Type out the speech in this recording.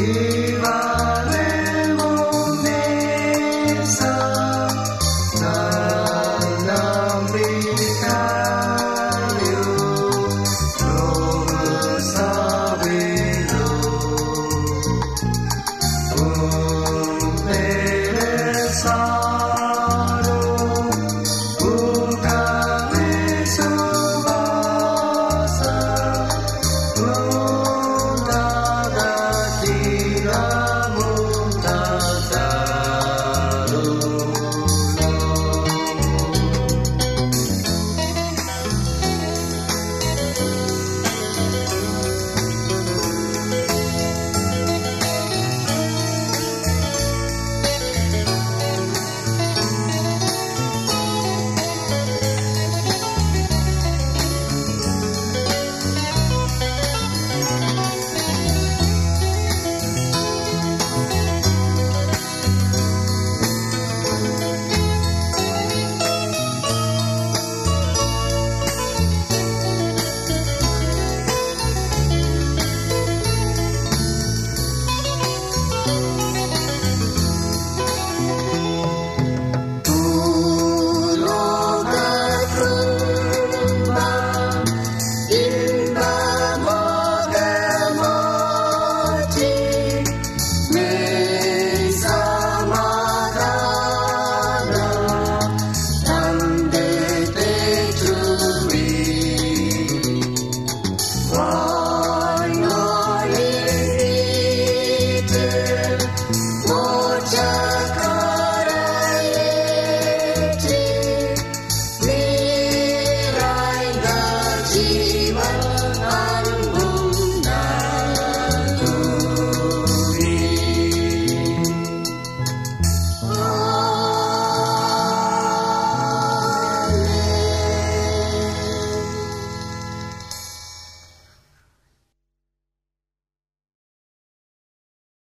Yeah.